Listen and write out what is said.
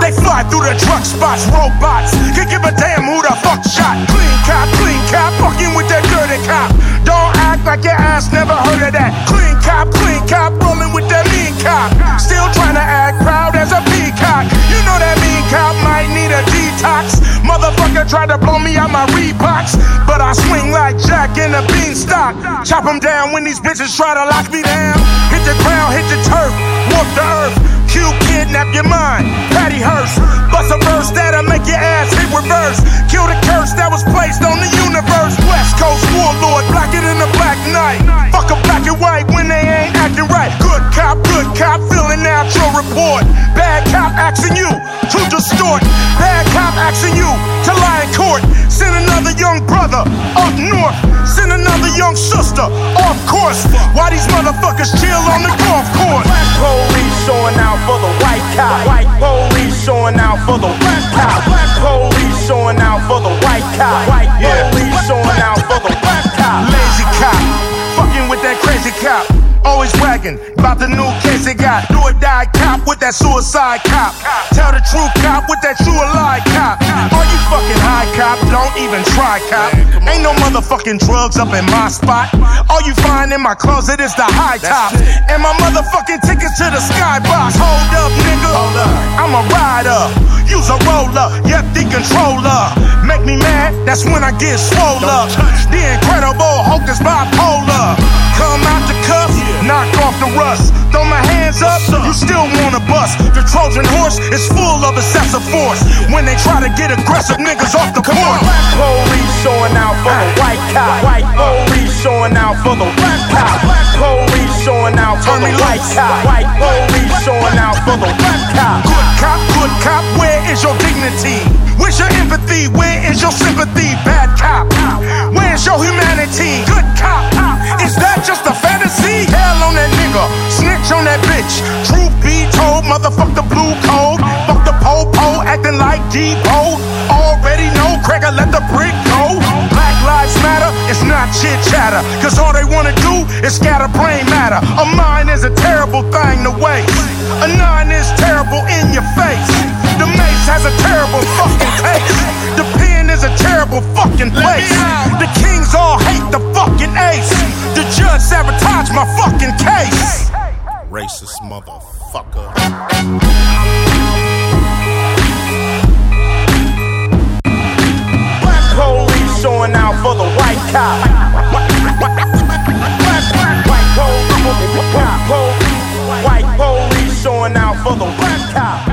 They fly through the truck spots, robots. Can give a damn who the fuck shot. Never heard of that. Clean cop, clean cop, rolling with that mean cop. Still trying to act proud as a peacock. You know that mean cop might need a detox. Motherfucker tried to blow me out my Reeboks, but I swing like Jack in a beanstalk. Chop 'em down when these bitches try to lock me down. Hit the ground, hit the turf, walk the earth. Cube kidnap your mind, Patty Hearst. Bust a verse that'll make your ass hit reverse. Kill the curse that was young brother up north. Send another young sister off course. Why these motherfuckers chill on the golf course? Black police showing out for the white cop. White police showing out for the black cop. Black police showing out for the white cop. White police showing out for the black cop. Lazy cop, fucking with that crazy cop. Always bragging about the new case they got. Do or die cop with that suicide cop. Tell the true cop with that even try cop. Ain't no motherfucking drugs up in my spot. All you find in my closet is the high top. And my motherfucking tickets to the skybox. Hold up, nigga. I'm a rider. Use a roller. Yep, the controller. Make me mad, that's when I get swole up. The incredible Hulk is bipolar. Come out the cuff, knock off the rust. Throw my hands up, you still wanna bust. The Trojan horse is full of excessive force. When they try to get aggressive niggas off the porch. Black police showing out for the white cop. White police showing out for the black cop. Black police showing out for the white cop. White police showing out for the black cop. Good cop, good cop, where is your dignity? Where's your empathy? Where is your sympathy? Bad cop, where's your humanity? Good cop, is that just a fantasy? Hell on that nigga, snitch on that bitch. Truth be told, motherfuck the blue code. Fuck the po-po, acting like Deebo. Already know, Craig'll let the brick go. Black lives matter, it's not chit chatter. Cause all they wanna do is scatter brain matter. A mind is a terrible thing to waste. A nine is terrible in your face. The mace has a terrible fucking taste. The pen is a terrible fucking place. The kings all hate the fucking ace. The judge sabotaged my fucking case. Racist motherfucker. cop. White police showing out for the rap cop.